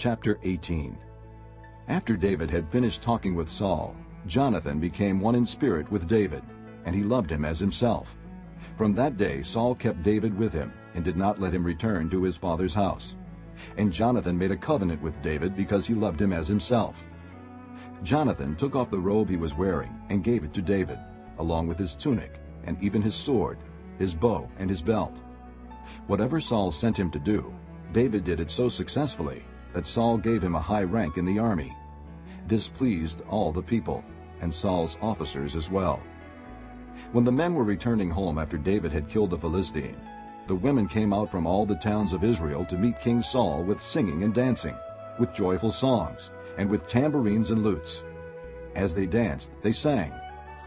Chapter 18 After David had finished talking with Saul, Jonathan became one in spirit with David, and he loved him as himself. From that day Saul kept David with him, and did not let him return to his father's house. And Jonathan made a covenant with David because he loved him as himself. Jonathan took off the robe he was wearing and gave it to David, along with his tunic, and even his sword, his bow, and his belt. Whatever Saul sent him to do, David did it so successfully that Saul gave him a high rank in the army. This pleased all the people, and Saul's officers as well. When the men were returning home after David had killed the Philistine, the women came out from all the towns of Israel to meet King Saul with singing and dancing, with joyful songs, and with tambourines and lutes. As they danced, they sang,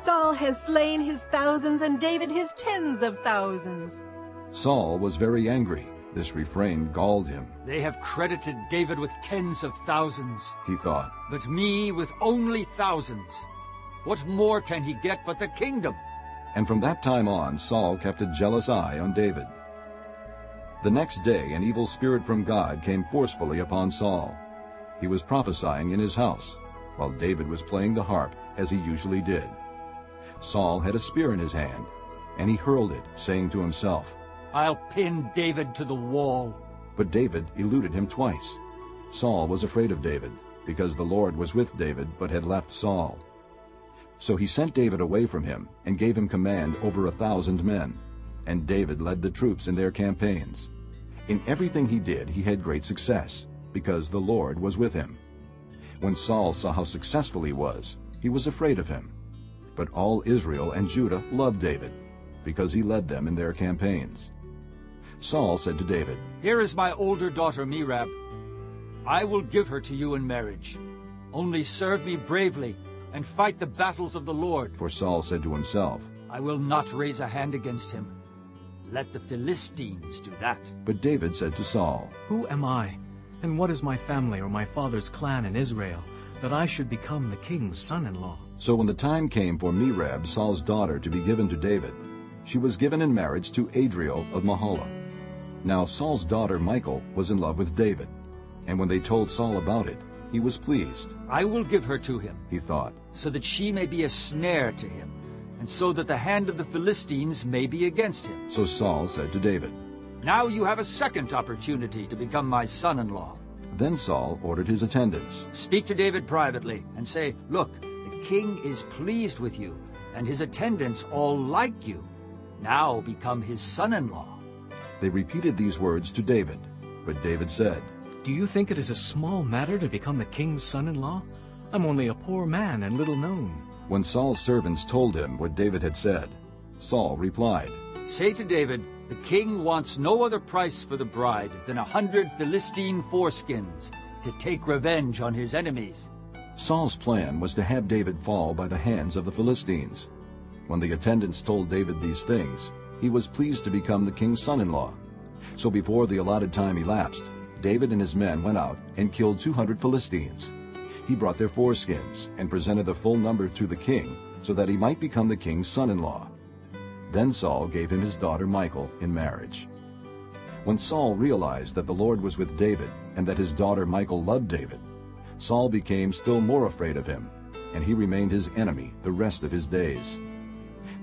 Saul has slain his thousands and David his tens of thousands. Saul was very angry. This refrain galled him. They have credited David with tens of thousands, he thought, but me with only thousands. What more can he get but the kingdom? And from that time on, Saul kept a jealous eye on David. The next day an evil spirit from God came forcefully upon Saul. He was prophesying in his house, while David was playing the harp, as he usually did. Saul had a spear in his hand, and he hurled it, saying to himself, I'll pin David to the wall. But David eluded him twice. Saul was afraid of David, because the Lord was with David, but had left Saul. So he sent David away from him, and gave him command over a thousand men. And David led the troops in their campaigns. In everything he did he had great success, because the Lord was with him. When Saul saw how successful he was, he was afraid of him. But all Israel and Judah loved David, because he led them in their campaigns. Saul said to David, Here is my older daughter Merab. I will give her to you in marriage. Only serve me bravely and fight the battles of the Lord. For Saul said to himself, I will not raise a hand against him. Let the Philistines do that. But David said to Saul, Who am I, and what is my family or my father's clan in Israel, that I should become the king's son-in-law? So when the time came for Merab, Saul's daughter, to be given to David, she was given in marriage to Adriel of Meholah. Now Saul's daughter Michal was in love with David, and when they told Saul about it, he was pleased. I will give her to him, he thought, so that she may be a snare to him, and so that the hand of the Philistines may be against him. So Saul said to David, Now you have a second opportunity to become my son-in-law. Then Saul ordered his attendants, Speak to David privately, and say, Look, the king is pleased with you, and his attendants all like you. Now become his son-in-law. They repeated these words to David. But David said, Do you think it is a small matter to become the king's son-in-law? I'm only a poor man and little known. When Saul's servants told him what David had said, Saul replied, Say to David, the king wants no other price for the bride than a hundred Philistine foreskins to take revenge on his enemies. Saul's plan was to have David fall by the hands of the Philistines. When the attendants told David these things, he was pleased to become the king's son-in-law. So before the allotted time elapsed, David and his men went out and killed 200 Philistines. He brought their foreskins and presented the full number to the king so that he might become the king's son-in-law. Then Saul gave him his daughter Michal in marriage. When Saul realized that the Lord was with David and that his daughter Michal loved David, Saul became still more afraid of him, and he remained his enemy the rest of his days.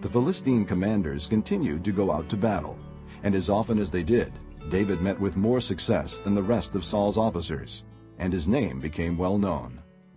The Philistine commanders continued to go out to battle, and as often as they did, David met with more success than the rest of Saul's officers, and his name became well known.